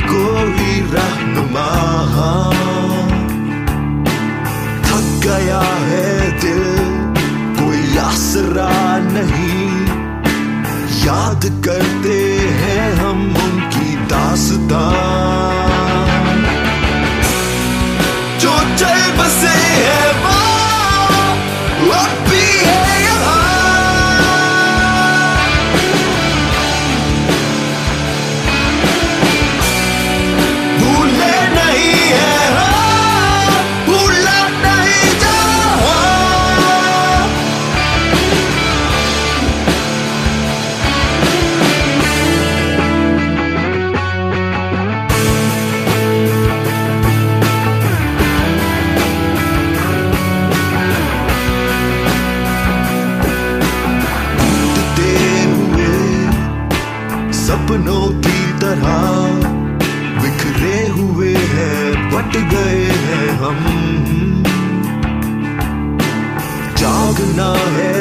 کوئی رہنما تھک گیا ہے دل کوئی آسرا نہیں یاد کرتے ہیں ہم ان کی داستان کی طرح بکھرے ہوئے ہیں بٹ گئے ہیں ہم۔ جاگنا ہے